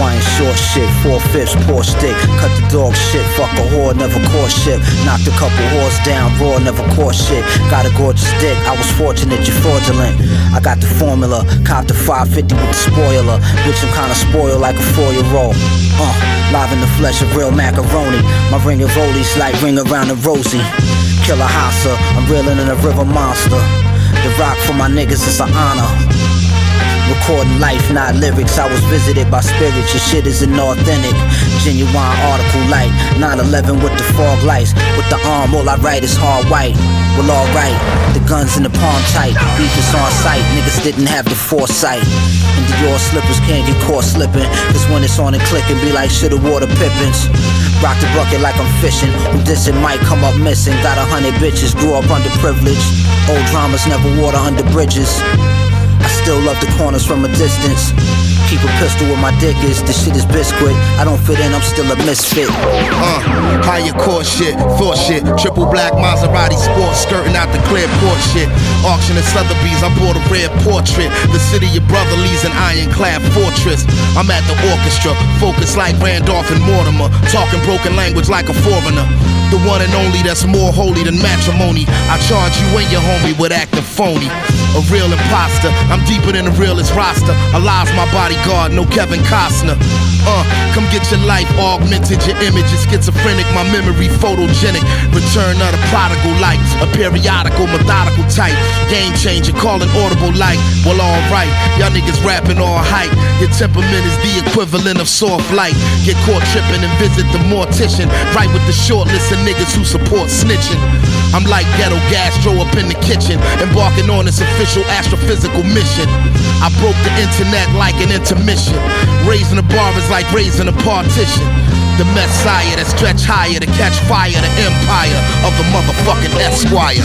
Buying short shit, four fifths, poor stick. Cut the dog shit, fuck a whore, never caught shit. Knocked a couple whores down, raw, never caught shit. Got a gorgeous dick, I was fortunate, you're fraudulent. I got the formula, copped the 550 with the spoiler. Bitch, I'm kinda spoiled like a four year old. Uh, live in the flesh of real macaroni. My ring of rollies like ring around the rosy. Killer Hassa, I'm reeling in a river monster. The rock for my niggas is an honor. Recording life, not lyrics. I was visited by spirits. Your shit isn't authentic. Genuine article light. 911 with the fog lights. With the arm, all I write is hard white. Well, alright. The guns in the palm tight. Beef is on sight. Niggas didn't have the foresight. And Dior slippers can't get caught slipping. Cause when it's on and clicking, be like shoulda water pippins. Rock the bucket like I'm fishing. Who dissing might come up missing. Got a hundred bitches, grew up underprivileged. Old dramas never water under bridges. Still love the corners from a distance. Keep a pistol where my dick is. This shit is biscuit. I don't fit in, I'm still a misfit. Uh, higher core shit, thought shit. Triple black Maserati sports skirting out the clear port shit. Auction at Sotheby's, I bought a red portrait. The city your brother leaves an ironclad fortress. I'm at the orchestra, focused like Randolph and Mortimer. Talking broken language like a foreigner. The one and only that's more holy than matrimony. I charge you and your homie with acting phony. A real imposter, I'm deeper than the realest roster. Alive's my bodyguard, no Kevin Costner. Uh, come get your life augmented, your image is schizophrenic, my memory photogenic. Return of the prodigal light, a periodical, methodical type. Game changer, calling audible light. Well, alright, y'all niggas rapping all hype. Your temperament is the equivalent of soft light. Get caught tripping and visit the mortician. Right with the short list of niggas who support snitching. I'm like ghetto gastro up in the kitchen, embarking on this official astrophysical mission. I broke the internet like an intermission. Raising the bar like raising a partition. The messiah that stretch higher to catch fire, the empire of the motherfucking Esquire.